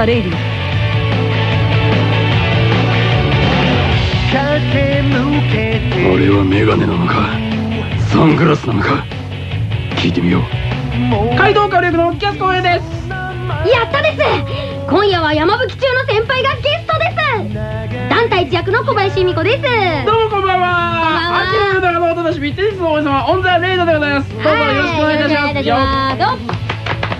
ザ・レイディあれはメガネなのか？サングラスなのか？聞いてみよう。街道火力のキャスコウです。やったです。今夜は山吹中の先輩がゲストです。団体一役の小林由美子です。どうもこんばんは。秋の豊のお楽しみテニスの王様オンザレイドでございます。どうぞよろしくお願いいたします。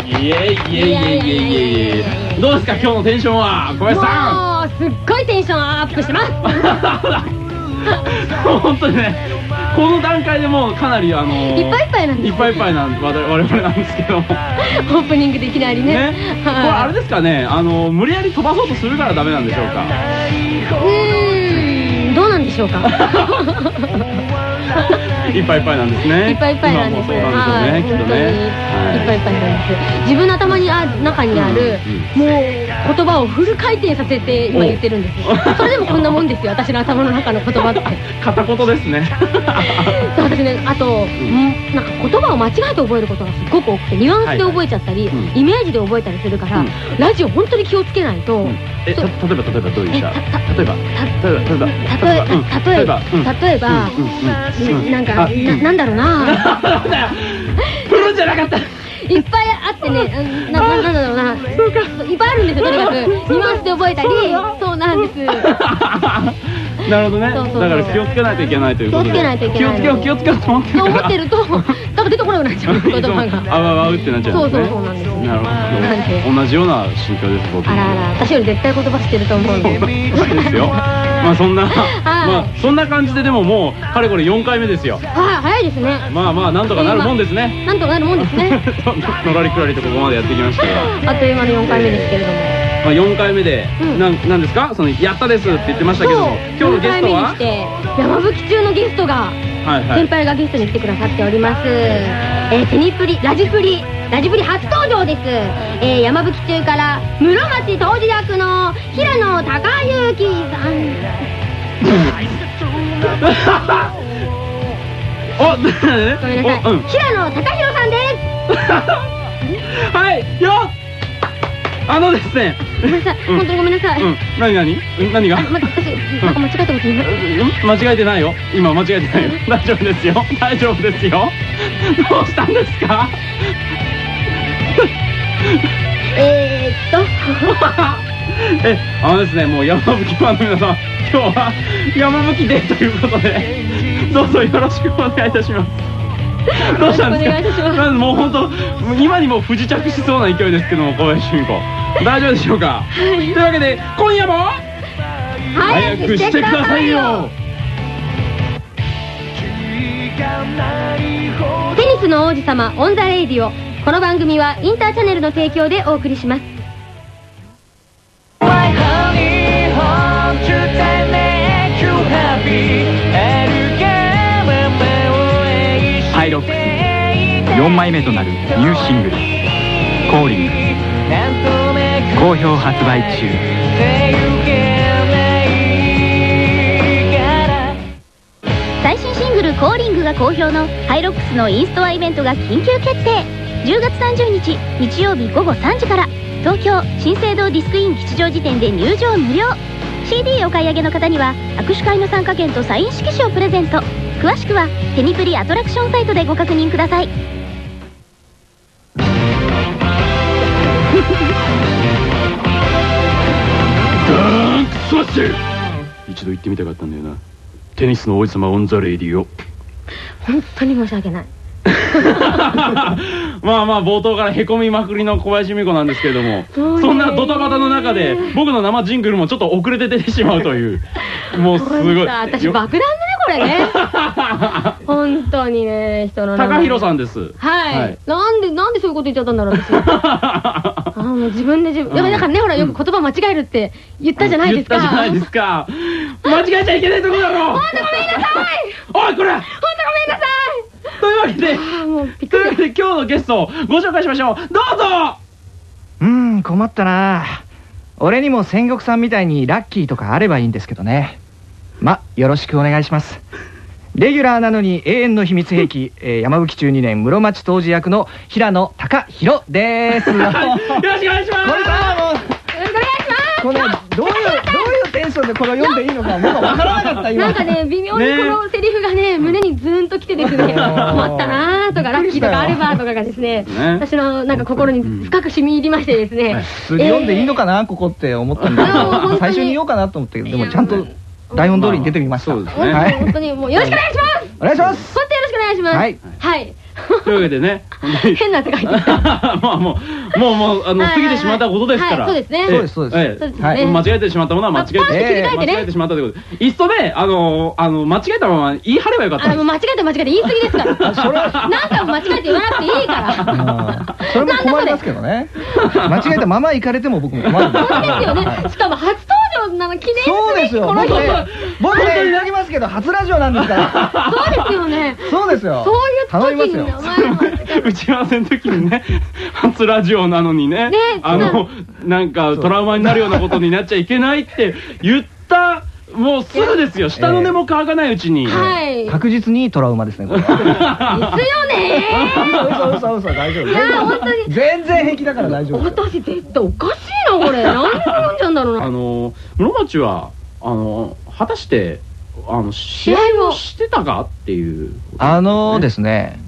イイ。イエイ。イエイ。イエイ。イエイどうですか今日のテンションは？小林さもうすっごいテンションアップしてます。ん 本当にねこの段階でもうかなりあのいっぱいいっぱいなんですいっぱいいっぱいなん我々我々なんですけども。オープニングでいきなりね。ね。これあはれですかねあの無理やり飛ばそうとするからダメなんでしょうか？いうんでしょうか。いっぱいいっぱいなんですね。いっぱいいっぱいなんです。ねきっとね。はい本当にいっぱいいっぱいなんです。自分の頭にある中にある、もう言葉をフル回転させて今言ってるんです。よそれでもこんなもんですよ。私の頭の中の言葉って。片言ですね。そう私ね。あと、ん。なんか言葉を間違えて覚えることがすっごく多くてニュアンスで覚えちゃったり、はいはいイメージで覚えたりするから、うん。ラジオ本当に気をつけないと、えた例えば例えばどういうじゃ例えば。例えば例えば。例えば。例えば。なんかあななんだろうな。なんだよ。振るんじゃなかったいっぱいあってねあなななんだろうな。いっぱいあるんですよとにかく。ニュアンスで覚えたり。そうなんです なるほどね。そうそうそう。だから気をつけないといけないということで。気をつけないといけない。気をつけよう気をつけようと思ってると思ってるとなんか出てこなくなっちゃう 言葉が。あわわうってなっちゃうそうそうそうなんですなるなんで。ほど同じような心境です僕も。あらあら私より絶対言葉知ってると思うんで。そうですよ。まあそんなまあそんな感じででももうかれこれ4回目ですよ。はい早いですね。まあまあなんとかなるもんですね。なんとかなるもんですね。のらりくらりとここまでやってきましたがあっという間の4回目ですけれどもまあ、4回目で、うん。なんなんですか？その「やったです」って言ってましたけども今日のゲスト4は回目にして山吹中のゲストがはいはい。先輩がゲストに来てくださっております、えー、テニプリラジプリラジプリ初登場です、えー、山吹中から室町当時役の平野孝之さん。おごめんなさい。平野孝弘さんです。はいよっあのですね。ごめんなさい、うん。本当にごめんなさい、うん。何何？うん何が？あ、ま、私、なんか間違えたこと言い間違えてないよ。今間違えてないよ。大丈夫ですよ。大丈夫ですよ。どうしたんですか？えーっと。えあのですねもう山吹ファンの皆さん今日は山吹デーということでどうぞよろしくお願いいたします どうしたんですか？ますなんでもう本当今にも不時着しそうな勢いですけども小林由美子大丈夫でしょうか、というわけで今夜も早くしてくださいよ。テニスの王子様 on the Radio この番組はインターチャネルの提供でお送りします4枚目となるニューシングル「コーリング」好評発売中。最新シングル「コーリング」が好評のハイロックスのインストアイベントが緊急決定。10月30日日曜日午後3時から東京新生堂ディスクイン吉祥寺店で入場無料。CD お買い上げの方には握手会の参加券とサイン色紙をプレゼント。詳しくはテニプリアトラクションサイトでご確認ください。ダンクスマッシュ一度言ってみたかったんだよな。テニスの王子様 on the Radio本当に申し訳ない。まあまあ冒頭からへこみまくりの小林由美子なんですけれどもそんなドタバタの中で僕の生ジングルもちょっと遅れて出てしまうという。もうすごい。私よ。爆弾だねこれね。本当にね平野貴裕さんです。はい、はい。なんでなんでそういうこと言っちゃったんだろう私 あーもう自分で自分、うん。だからねほらよく言葉間違えるって言ったじゃないですか。言ったじゃないですか。間違えちゃいけないとこだろ。本当ごめんなさい。おいこれ。本当ごめんなさい。というわけであーもうびっというわけで今日のゲストをご紹介しましょう。どうぞ。うーん困ったな。俺にも戦国さんみたいにラッキーとかあればいいんですけどね。まよろしくお願いしますレギュラーなのに永遠の秘密兵器、えー山吹中2年室町当時役の平野貴弘です。こ れよろしくお願いします。さもうよろしくお願いしこれねどういうどういうテンションでこれを読んでいいのか僕は分からなかった今。なんかね、微妙にこのセリフがね、胸にズーンときてですね、ね 困ったなーとか、ラッキーとかあればとかがですね、ね。私のなんか心に深く染み入りましてですね、普通に読んでいいのかなここって思ったんだけど最初に言おうかなと思ったけどでもちゃんと台本通りに出てみました。そうですね。はい。本当にもうよろしくお願いします。お願いします。本当よろしくお願いしますはい。はい。というわけでね、変な汗かいて。まあもう、もうもう、あの、過ぎてしまったことですから。はいそうですね。ええ。そうですそうです間違えてしまったものは間違えて、間違えてしまったということで。いっそね、あの、あの、間違えたまま言い張ればよかった。間違えて間違えて言い過ぎですから。それは。何回も間違えて言わなくていいから。うん。それも困りますけどね。間違えたまま行かれても僕も困るんですそうですよね。はい。しかも初登場なの記念すべきそうですよ。この日。僕ね僕ね言いますけど初ラジオなんですから。そうですよね。そうですよ。そういう時に打ち合わせの時にね、初ラジオなのにね、ねあの、なんかトラウマになるようなことになっちゃいけないって言った、もうすぐですよ。下の根も乾かないうちに。はい。ですよ確実にトラウマですねこれはね。嘘嘘嘘大丈夫いやー本当に全然平気だから大丈夫私絶対おかしいなこれ。何を読んじゃうんだろうな。あの、室町は、あの、果たして、あの、試合をしてたかっていう。あのですね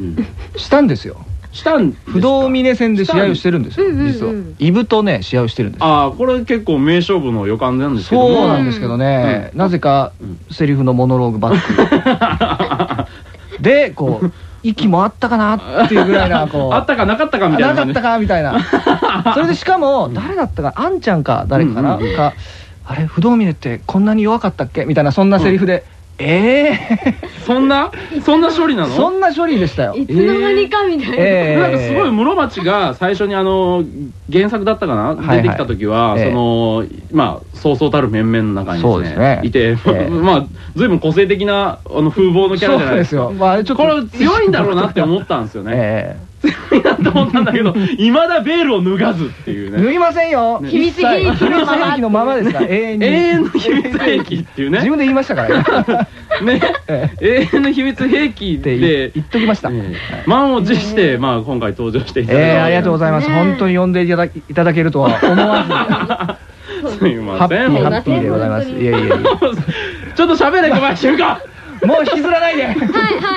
うんしたんですよしたんですか不動峰戦で試合をしてるんですよ実は。イブとね試合をしてるんですああ、これ結構名勝負の予感なんですけど。も。そうなんですけどね、なぜかうん。セリフのモノローグバック。でこう息もあったかなっていうぐらいなこう。あったかなかったかみたいななかったかみたいな。それでしかも誰だったかあんちゃんか誰かかな、かあれ不動峰ってこんなに弱かったっけみたいなそんなセリフで、ええそんな？そんな処理なの？そんな処理でしたよ。いつの間にかみたいな。ええなんかすごい室町が最初にあの原作だったかな、はいはい。出てきた時は、ええそのまあそうそうたる面々の中にですすね。ねいて、ええ まあ随分個性的なあの風貌のキャラじゃないですか。そうですよ、まあ、ちょっとこれ強いんだろうなって思ったんですよね、え強いなって思ったんだけど いまだベールを脱がずっていうね。え脱ぎませんよ。ね。秘密兵器のままですか？ら 永遠に。永遠の秘密兵器っていうね。自分で言いましたから。ね。ねえ。永遠の秘密兵器ってで言っときました、ええ満を持して、まあ、今回登場していただいたええありがとうございます。ね。本当に呼んでいただきいただけるとは思わず、すいハません。ッピーハッピーでございます。いえいえいえ。ちょっと喋れ小林君かもう引きずらないで。はいはい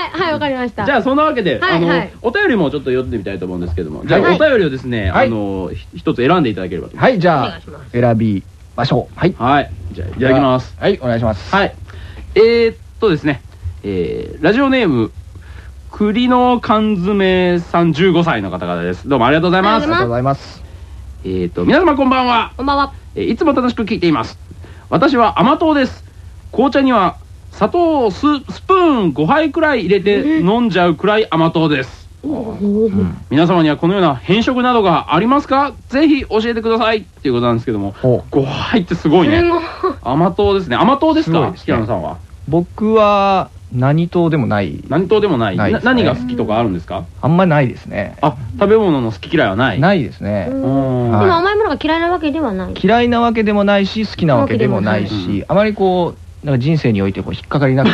はいわかりました。じゃあそんなわけで、あのはいはいお便りもちょっと読んでみたいと思うんですけどもじゃあ、はいお便りをですね、はいあのひ一つ選んでいただければとはい、じおゃあ願いします選びましょう。はい。はいじゃあいただきますはい、お願いします。はいえー、っとですねえー、ラジオネーム栗の缶詰さん15歳の方々ですどうもありがとうございますありがとうございます。えー、っと皆様こんばんはこんばんは。えーいつも楽しく聞いています私は甘党です紅茶には砂糖をススプーン5杯くらい入れて飲んじゃうくらい甘党です。皆様にはこのような変色などがありますか？ぜひ教えてください。っていうことなんですけども。ほう5杯ってすごいね。甘党ですね。甘党ですか？平野さんは？僕は何党でもない。何党でもない。ね。な何が好きとかあるんですか？あんまりないですね。あ食べ物の好き嫌いはない？ないですね。うん。ではいも甘いものが嫌いなわけではない。嫌いなわけでもないし、好きなわけでもないし、あまりこう、なんか人生においてこう引っかかりなく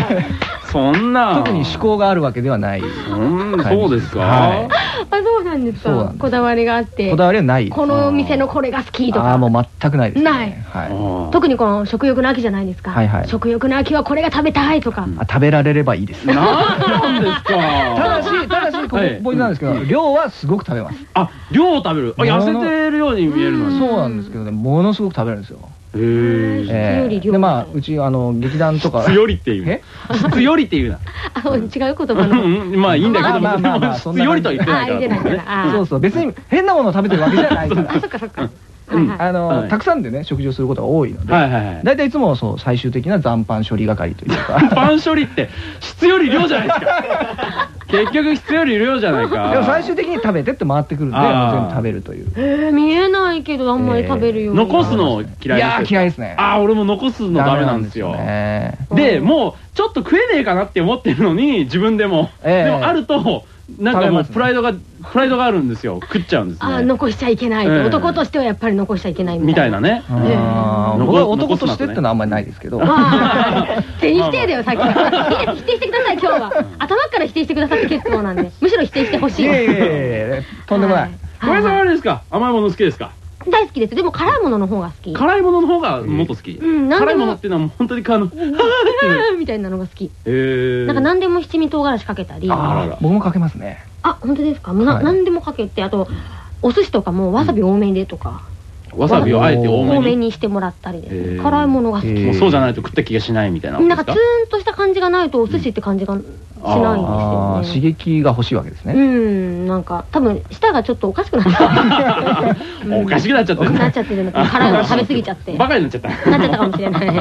そんな特に思考があるわけではない。うんそうですか、はあそうなんですか？こだわりがあって。こだわりはない。この店のこれが好きとか。ああ、もう全くないですね。ない特にこの食欲の秋じゃないですか。はいはい食欲の秋はこれが食べたいとか。あ食べられればいいです。たなんですか？だし、ただし、ここはいポイントなんですけど、量はすごく食べます。あ量を食べるあ痩せてるように見えるのにそうなんですけどね、ものすごく食べるんですよ。へえ質より量で、まあ、うち、あの、劇団とか。質よりっていうえ？質よりっていうなあ、違う言葉うの。んまあいいんだけどまあまあまあ りとは言ってないからそうそう、別に変なものを食べてるわけじゃないから。あ、そっかそっか。あの、はい。たくさんでね、食事をすることが多いので。大体いつもそう最終的な残飯処理係というか。パン処理って質より量じゃないですか。結局質より量じゃないか。でも最終的に食べてって回ってくるんで全部食べるという。えー、見えないけどあんまり食べるように。残すの嫌い。いやです。ー嫌いですね。ああ俺も残すのダメなんですよね。でもうちょっと食えねえかなって思ってるのに自分でも、ええ。でもあるとなんかもうプライドが、プライドがあるんですよ。食っちゃうんですあ、ね残しちゃいけないと、ええ。男としてはやっぱり残しちゃいけないみたいな。ね。ね。あー残僕は男としてってのはあんまりないですけど。まあ、全否定だよ、さっきから。否定してください、今日は。頭から否定してくださって結構なんで。むしろ否定してほしい。いやいやいやいやとんでもない。小林さんはあれですか？甘いもの好きですか？大好きです。でも辛いものの方が好き。辛いものの方がもっと好き。うん何でも。辛いものっていうのはもう本当にあの、みたいなのが好き。えー。なんか何でも七味唐辛子かけたり。あらら。僕もかけますね。あ本当ですか？もうなはい。何でもかけてあとお寿司とかもわさび多めでとか。わさびをあえて多多めめに。にしてもらったりです。辛いものが好きそうじゃないと食った気がしないみたいな。なんかツーンとした感じがないとお寿司って感じがしないんですあよねー刺激が欲しいわけですうねんなんか多分舌がちょっとおかしくなっちゃって。おかしくなっちゃってるなっちゃってるのか辛いもの食べ過ぎちゃってバカになっちゃった。なっちゃったかもしれない。はい。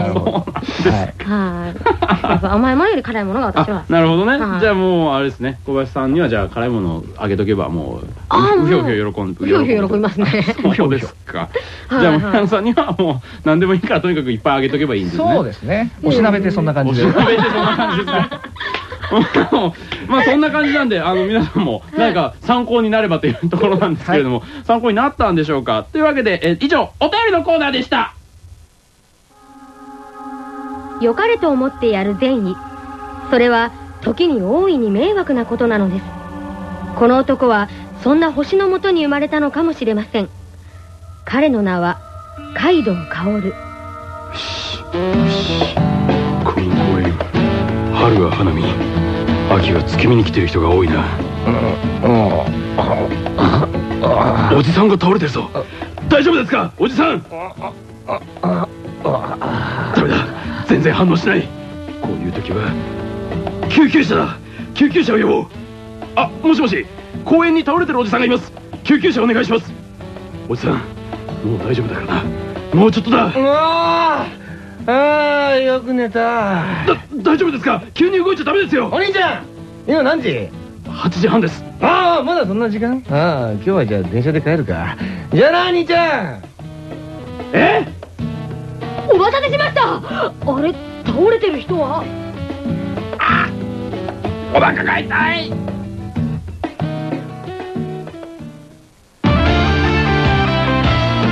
はいやっぱ甘いものより辛いものが私は。あなるほどね、はい。じゃあもうあれですね。小林さんにはじゃあ辛いものをあげとけばもうあううひょうひょ喜んうひょうひょ喜びますね。そうですか。はい。じゃあもう皆さんにはもう何でもいいからとにかくいっぱいあげとけばいいんですね。そうですね。おしなべってそんな感じで。おしなべってそんな感じですねまあそんな感じなんであの皆さんも何か参考になればというところなんですけれども、参考になったんでしょうか？というわけで、え以上お便りのコーナーでした。良かれと思ってやる善意。それは時に大いに迷惑なことなのです。この男はそんな星のもとに生まれたのかもしれません。彼の名はカイドウ薫この公園春が花見。秋は月見に来てる人が多いな。おじさんが倒れてるぞ。大丈夫ですか？おじさん。ダメだ。全然反応しない。こういう時は救急車だ。救急車を呼ぼう。あもしもし。公園に倒れてるおじさんがいます。救急車お願いします。おじさんもう大丈夫だからな。もうちょっとだ。うわーあーよく寝た。だ大丈夫ですか？急に動いちゃダメですよ。お兄ちゃん今何時？8時半です。ああまだそんな時間？ああ今日はじゃあ電車で帰るか。じゃあな兄ちゃん。え？お待たせしました。あれ？倒れてる人は？お腹が痛い。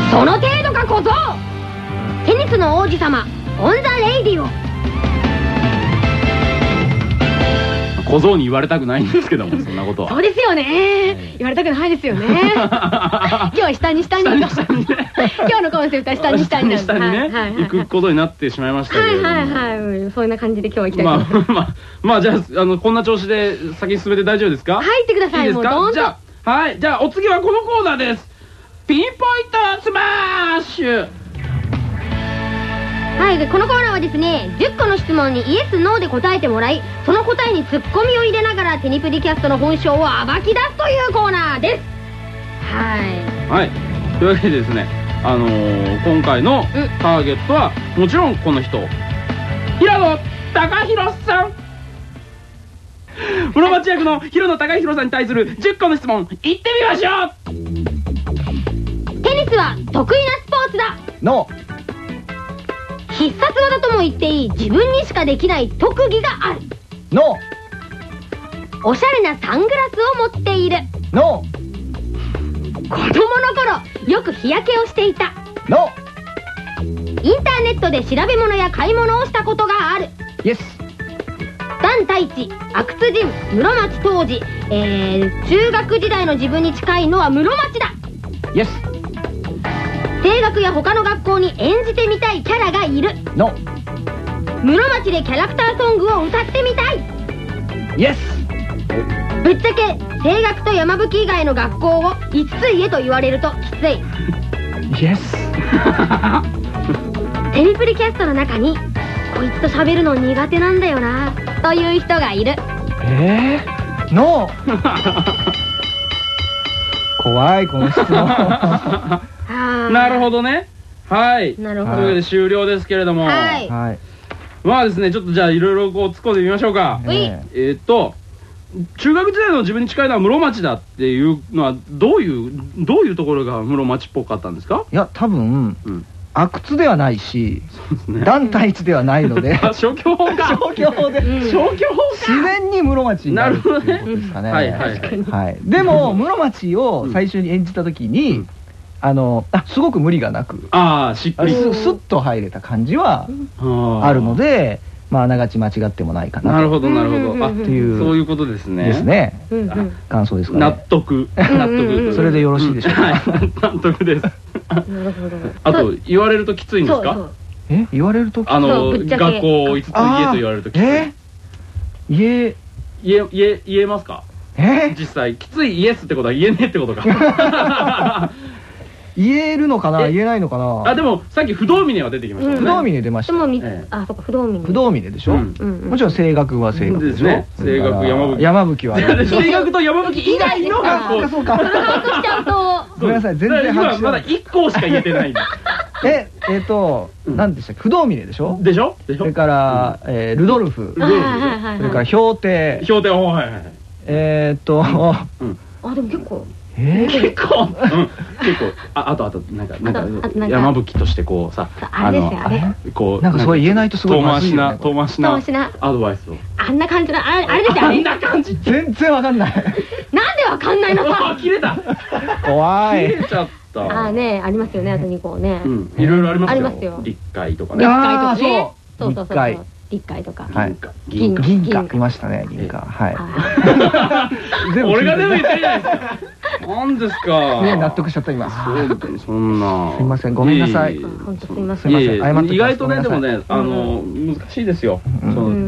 その程度か小僧。テニスの王子様 on the Radio小僧に言われたくないんですけどもそんなことは。そうですよね。言われたくないですよね。今日は下に下に今日のコンセプトは下に下に下にね、行くことになってしまいましたけれども、はいはいはい。うんそんな感じで今日は行きたいとま思いますあまあまあじゃああのこんな調子で先進めて大丈夫ですか？入ってくださいもうどん。じゃあはい。じゃあお次はこのコーナーです。ピンポイントスマッシュはい、でこのコーナーはですね10個の質問にイエス・ノーで答えてもらいその答えにツッコミを入れながらテニプリキャストの本性を暴き出すというコーナーです。はい。はい。というわけでですねあのー今回のうん。ターゲットはもちろんこの人平野貴弘さん。室町役の平野貴弘さんに対する10個の質問いってみましょう。テニスは得意なスポーツだ。の必殺技とも言っていい自分にしかできない特技がある。のおしゃれなサングラスを持っている。の子供の頃よく日焼けをしていた。のインターネットで調べ物や買い物をしたことがある。イエスダン太一阿久津神室町当時えー、中学時代の自分に近いのは室町だ。イエス声楽や他の学校に演じてみたいキャラがいる。の。室町でキャラクターソングを歌ってみたい。イエスぶっちゃけ声楽と山吹以外の学校を5つ言えと言われるときつい。イエステニプリキャストの中にこいつと喋るの苦手なんだよなという人がいる。えー、の。怖いこの質問 ほどね。はい。なるほど。というわけで終了ですけれども。はい。はい。まあですねちょっとじゃあいろいろこう突っ込んでみましょうか。ええーっと中学時代の自分に近いのは室町だっていうのはどういうどういうところが室町っぽかったんですか？いや多分うん。阿久津ではないしですね。団体一ではないので。あ 消去法か。消去法で。うん。消去法自然に室町になるっていうことですかね。はいはいはい。はい、でも室町を最初に演じた時に、うんあのあすごく無理がなくああしっくり。すスッと入れた感じはああるのでまああながち間違ってもないかななるほどなるほど。あうんっていう。そういうことですね。ですね。感想ですか納ね得納得。それでよろしいでしょうか、はい。納得です。るほど。あと言われるときついんですか？え？言われるとあの学校5つ家と言われるときつい。え？家？言え言え言えますか？え？実際きついイエスってことは言えねえってことか 言えるのかな？え？言えないのかな？あでもさっき不動峰は出てきましたもんね。不動峰出ましたでもみええ。あそっか不動峰。不動峰でしょ、うん。うんうん。もちろん声楽は声楽でしょ？ですね。声楽山吹。山吹は 声楽と山吹以外の学校。そうかそうか把握しちゃうとごめんなさい。全然だから今まだ把握してない1校しか言えてないんだ ええっ、と、うん。何でしたっけ？不動峰でしょ？でしょ？でしょ？それから、えールドルフ。うんあはいはいはいはい。それから氷亭評定はいはいはい。えっ、と、あでも結構えー結構、うん、結構。ああとあとなんかなんか山吹としてこうさあれですよあれ。こうなんかそれ言えないとすごい遠回しなまずいよね遠回しな遠回しな。アドバイスを。あんな感じのああれですよあれ。なんで感じ全然わかんない。わかんないの？あさ切れた。怖い。切れちゃった。あーねありますよねあと2個ね。うん。いろいろありますよ。ありますよ。立会とか立ね会とかね。そう。そうそうそう立会そう立会とか。はい。銀貨。銀貨。いましたね銀貨。はい。あ全部聞いて俺がでも言ったじゃないですか。なんですか。ね納得しちゃった今。そんなすいません。ごめんなさい。本当すいません。意外とねでもねあの難しいですよ。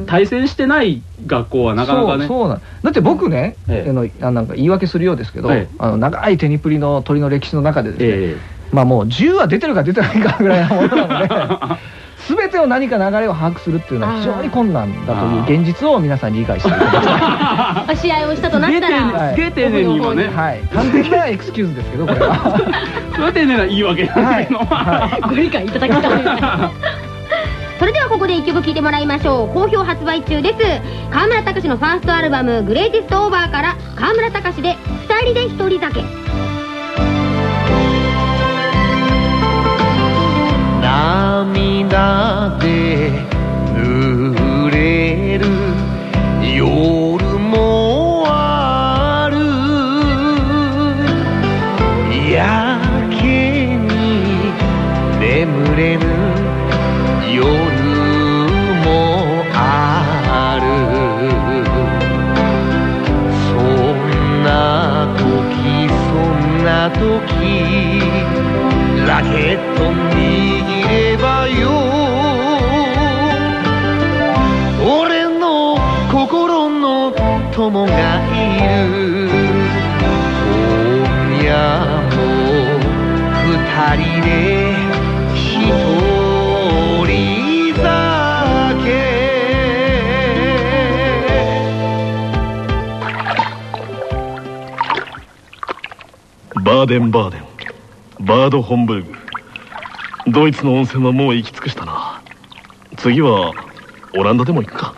対戦してない学校はなかなかね。そうそうなん。だって僕ね、ええ。あのあなんか言い訳するようですけど、ええ。あの長いテニプリの鳥の歴史の中でですね、えまあもう10は出てるか出てないかぐらいのものなので 全てを何か流れを把握するっていうのは非常に困難だという現実を皆さんに理解していただきたい。ー試合をしたとなったらはいすげえ丁寧に今ねはい完璧なエクスキューズですけどこれはそれは丁寧な言い訳なんだけどはいご理解いただきたいそれではここで一曲聴いてもらいましょう。好評発売中です。河村隆のファーストアルバム「グレイテストオーバーから河村隆で「二人で一人酒」涙バーデンバーデン。バードホンブルグ。ドイツの温泉はもう行き尽くしたな。次はオランダでも行くか。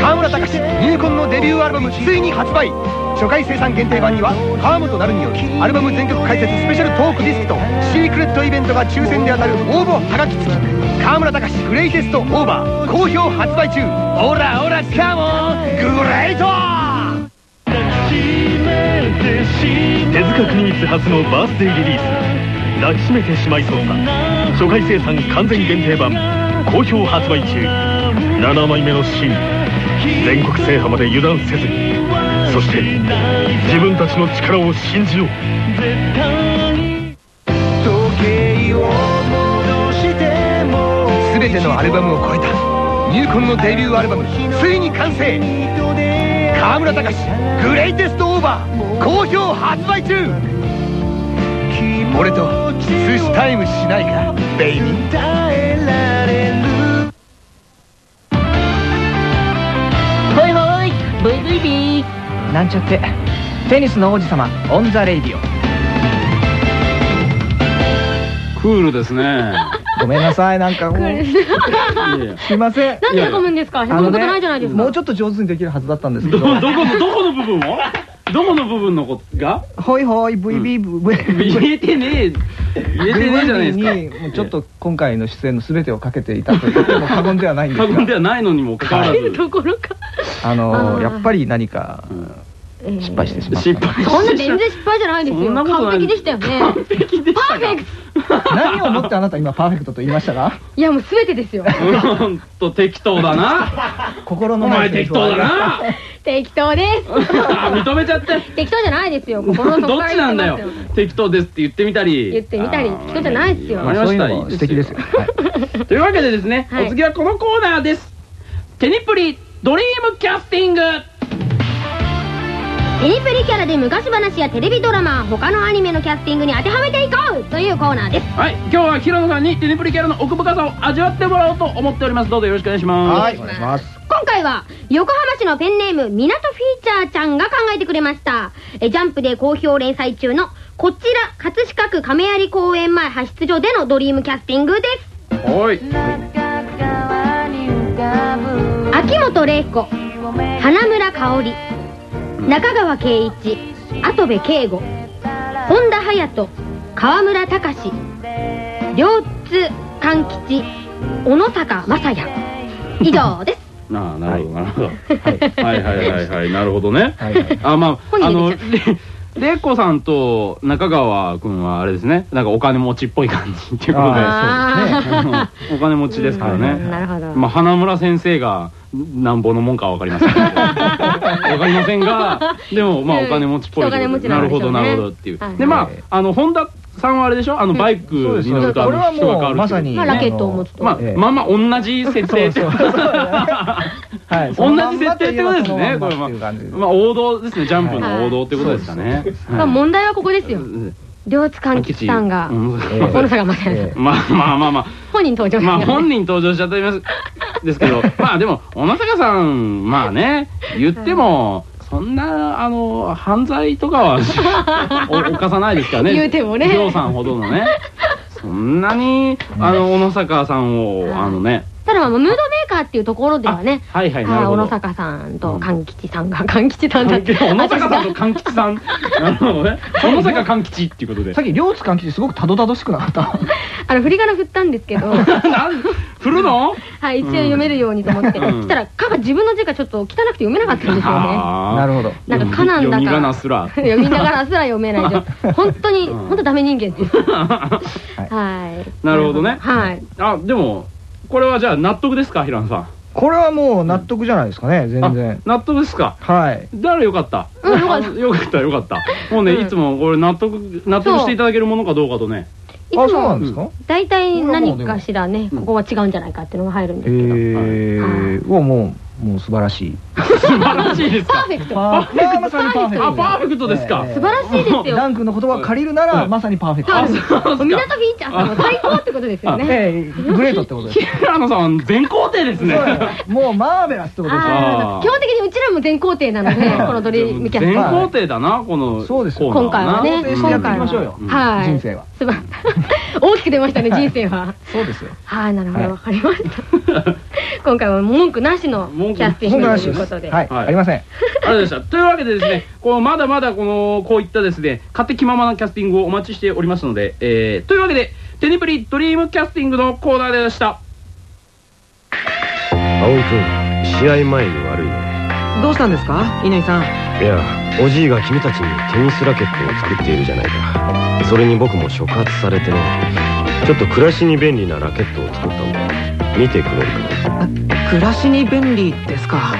川村隆ニューコンのデビューアルバムついに発売。初回生産限定版には川本なるによるアルバム全曲が抽選で当たる応募はがき付き。川村隆グレイテストオーバー。好評発売中。オラオラカモン。グレート。手塚国光初のバースデーリリース。抱きしめてしまいそうさ初回生産完全限定版。好評発売中。7枚目のシン全国制覇まで油断せず。にそして自分たちの力を信じよう。全てのアルバムを超えた。ニューコンのデビューアルバム。ついに完成。河村隆 Greatest Over。好評発売中。俺と寿司タイムしないか？ Baby。ほいほい。ブイブイビー。なんちゃって。テニスの王子様。 on the Radio。クールですねごめんなさいなんかもう。すいません。なんでへこむんですか？へこむことないじゃないですか。もうちょっと上手にできるはずだったんですけど。どどこのどこの部分を？どこの部分のこが？ほいほい VB ブ言えてねえ。言えてねえじゃないですか。にもうちょっと今回の出演の全てをかけていたと言っても過言ではないんですが。過言ではないのにもかかわらず。ところか。あのやっぱり何かえー失敗してしまった。そんな全然失敗じゃないですよ。完璧でしたよね。完璧でしたかパーフェクト何をもってあなた今パーフェクトと言いましたか？いやもう全てですよ。ほんと適当だな。心のないお前適当だな。適当です。あ認めちゃって。適当じゃないですよ。心のどっちなんだよ。言ってます適当ですって言ってみたり。言ってみたり。適当じゃないですよ。わかりましたそういうの素敵ですよ。はい。というわけでですね、はい。お次はこのコーナーです。テニプリドリームキャスティングテニプリキャラで昔話やテレビドラマ他のアニメのキャスティングに当てはめていこう！というコーナーです。はい。今日は平野さんにテニプリキャラの奥深さを味わってもらおうと思っております。どうぞよろしくお願いします。はい。お願い。します今回は横浜市のペンネーム港フィーチャーちゃんが考えてくれました。えジャンプで好評連載中のこちら葛飾区亀有公園前派出所でのドリームキャスティングです。はい。秋元玲子花村香織中川圭一跡部圭吾本田隼人川村隆両津勘吉小野坂雅也。以上です。ああなるほどなるほど。はい。はいはいはいなるほどね。はいはい。あまあ本あの人出れ玲子さんと中川君はあれですね。なんかお金持ちっぽい感じっていうことで。お金持ちですからうんねなるほど。まあ花村先生がなんぼのもんかは分かりません。わかりませんがでもまあお金持ちっぽいなるほどなるほどっていう。はい。でまああの本田さんはあれでしょ？あのバイクに乗ると人が変わるっていう。もうまさにまあラケットを持つと。まあええまあまあ同じ設定ってそうそうそう はい。同じ設定ってことですね。これまあそのまあ王道ですね。ジャンプの王道ってことですかね。まあ問題はここですよ。両津勘吉さんが小野坂雅也えまあまあまあま本人登場あまあ本人人登場しちゃってますですけど、まあでも小野坂さんまあね言っても。そんなあの犯罪とかは お犯さないですからね。言うてもね。りょうさんほどのね。そんなにあの小野坂さんをあのね。ただまあムードメっていうところではねあはいはいなるほど。小野坂さんと勘吉さんが勘吉さんだって。小野坂さんと勘吉さん？なるほどね。小野坂勘吉っていうことで。さっき両津勘吉すごくたどたどしくなかった？あの振り仮名振ったんですけど。振るの？はい一応読めるようにと思って。うん。そしたら「か」が自分の字がちょっと汚くて読めなかったんですよね。なるほど。なんか「か」なんだか。読み仮名すら。読みながらすら読めないじゃん。本当にうん。本当ダメ人間ですははい。なるほどね。はい。あでもこれはじゃあ納得ですか平野さん？これはもう納得じゃないですかね全あ然納得ですか？はい。だからよかった？うんよかった。あ よかったよかった。もうねうん。いつもこれ納得納得していただけるものかどうかとね。いつあそうなもんですか？大体何かしらねここは違うんじゃないかっていうのが入るんですけど。えー、はもうもう素晴らしい。素晴らしいですか？パーフェクト。パーフェクトまさにパーフェクトあパーフェクトですか？ええ素晴らしいですよ。ダンクの言葉を借りるならまさにパーフェクトあそう。ですか港フィーチャーさんは最高ってことですよね。ええグレートってことです。平野さんは全肯定ですね。そうだよもうマーベラスってことですよ。あーあー。基本的にうちらも全肯定なのでこのドリームキャス全トは。い肯定だなこのそうです。よコーナ今回はね。肯定してやっていきましょうよ。うんはい。人生は。すば 大きく出ましたね人生は。そうですよ。はいなるほどはい。わかりました。今回は文句なしの句ャスティングということで。はい、はい。ありません。ありがとうございました。というわけでですね、このまだまだこのこういったですね、勝手気ままなキャスティングをお待ちしておりますので、えー、というわけで、テニプリドリームキャスティングのコーナーでした。葵君試合前に悪いね。どうしたんですか？乾さん。いやおじいが君たちにテニスラケットを作っているじゃないか。それに僕も触発されてねちょっと暮らしに便利なラケットを作ったんだ。見てくれるかな。暮らしに便利ですか。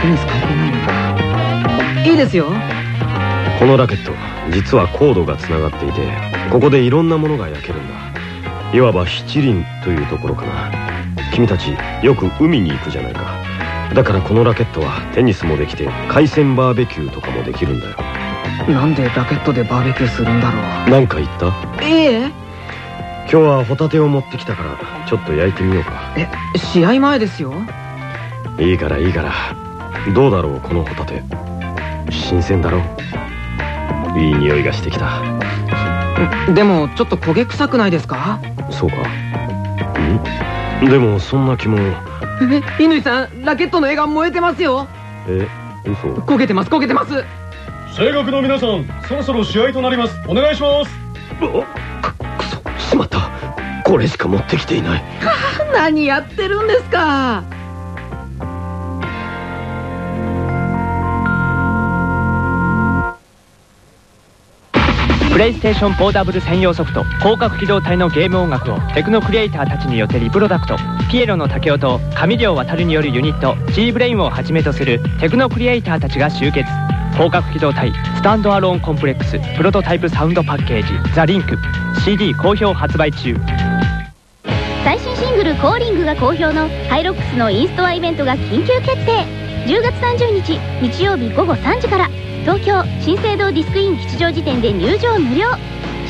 テニス関係ないのかいいですよ。このラケット実はコードがつながっていてここでいろんなものが焼けるんだ。いわば七輪というところかな。君たちよく海に行くじゃないか。だからこのラケットはテニスもできて海鮮バーベキューとかもできるんだよ。なんでラケットでバーベキューするんだろう。なんか言った？いいえ今日はホタテを持ってきたからちょっと焼いてみようか。え試合前ですよ。いいからいいから。どうだろうこのホタテ。新鮮だろ？いい匂いがしてきた。でもちょっと焦げ臭くないですか？そうか。ん？でもそんな気も。え乾さんラケットの絵が燃えてますよ。え嘘？焦げてます焦げてます。声楽の皆さんそろそろ試合となります。お願いしますしまったこれしか持ってきていない。何やってるんですか？プレイステーションポータブル専用ソフト攻殻機動隊のゲーム音楽をテクノクリエイターたちによってリプロダクト。ピエロの武雄と上條渡によるユニット G ブレインをはじめとするテクノクリエイターたちが集結広角機動隊スタンドアローンコンプレックスプロトタイプサウンドパッケージザリンク CD 好評発売中。最新シングル「コーリング」が好評のハイロックスのインストアイベントが緊急決定。10月30日日曜日午後3時から東京新生堂ディスクイン吉祥寺店で入場無料。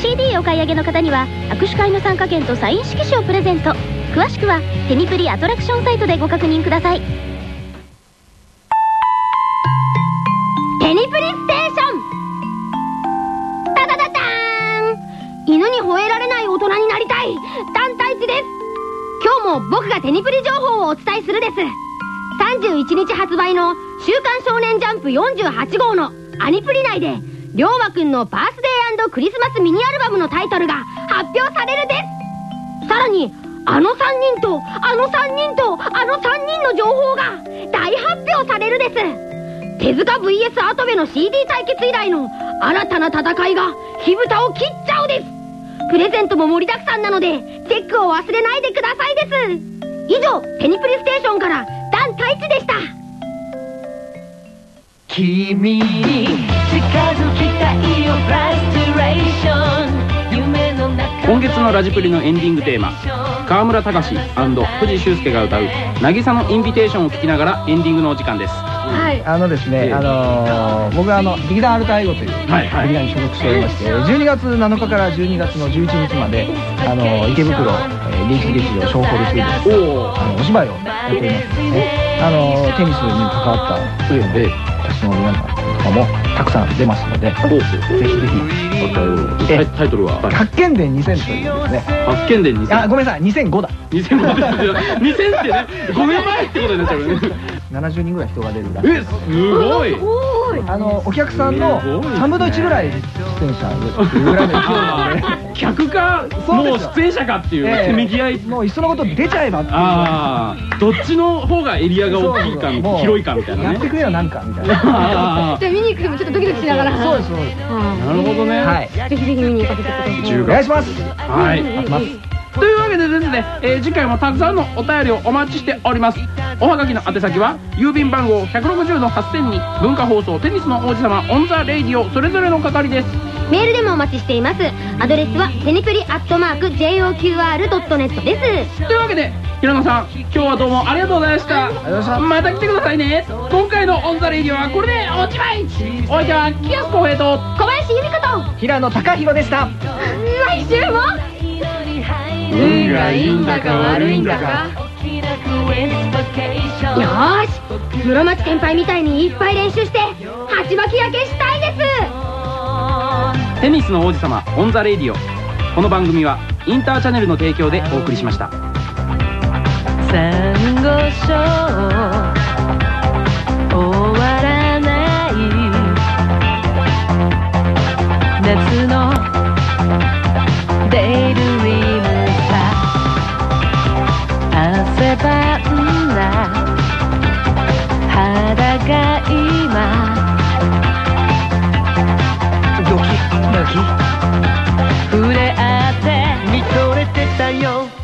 CD お買い上げの方には握手会の参加券とサイン色紙をプレゼント。詳しくはテニプリアトラクションサイトでご確認ください。今日も僕がテニプリ情報をお伝えするです。31日発売の「週刊少年ジャンプ48号」のアニプリ内で龍馬くんのバースデークリスマスミニアルバムのタイトルが発表されるです。さらにあの3人とあの3人とあの3人の情報が大発表されるです。手塚 VS アトベの CD 対決以来の新たな戦いが火蓋を切っちゃうです。プレゼントも盛りだくさんなのでチェックを忘れないでくださいです。以上テニプリステーションからダン太一でした。君に近づきたいよフラストレーション。夢の中今月のラジプリのエンディングテーマ川村隆藤修介が歌う「渚のインビテーション」を聴きながらエンディングのお時間ですはい、あのですね、あのー僕はあの劇団アルタイゴという劇団に所属しておりまして、12月7日から12月の11日まで、あのー池袋、えー、臨時劇場ショーホール2でおおあのお芝居をやっております。ね。あのーテニスに関わった上で、私の皆さんとかもたくさん出ますので、ぜひぜひ。タイタイトルは？発見伝2000というですね。発見伝2000あ、ごめんなさい、2005だ。20002000ってね5年前ってことになっちゃうよね70人ぐらい人が出るらしい。えすごい。あのお客さんのすごいね。3分の1ぐらい出演者っていうぐらいの勢いなんで。客かもう出演者かっていうええ。せめぎ合い。もういっそのこと出ちゃえばっていう。ああ。どっちの方がエリアが大きいか広いかみたいなね。やってくれよなんかみたいな。あじゃあ見に行くでもちょっとドキドキしながら。そうですそうですあなるほどね。はい。ぜひぜひ見に行かせてください。お願いします。はい。待ってますというわけでですね、えー次回もたくさんのお便りをお待ちしております。おはがきの宛先は郵便番号160の8000に文化放送テニスの王子様 on the Radio それぞれの係です。メールでもお待ちしています。アドレスはテニプリアットマーク JOQR.net です。というわけで平野さん今日はどうもありがとうございました。また。来てくださいね。今回の on the Radio はこれでおしまい。お相手は喜安浩平と小林由美子と。平野貴裕でした。来週も運がいいんだか悪いんだか。よし室町先輩みたいにいっぱい練習して鉢巻き焼けしたいです。テニスの王子様 on the Radio。この番組はインターチャネルの提供でお送りしました「三五章。終わらない。夏のデイルれだ肌が今。ドキドキ。触れ合って見とれてたよ。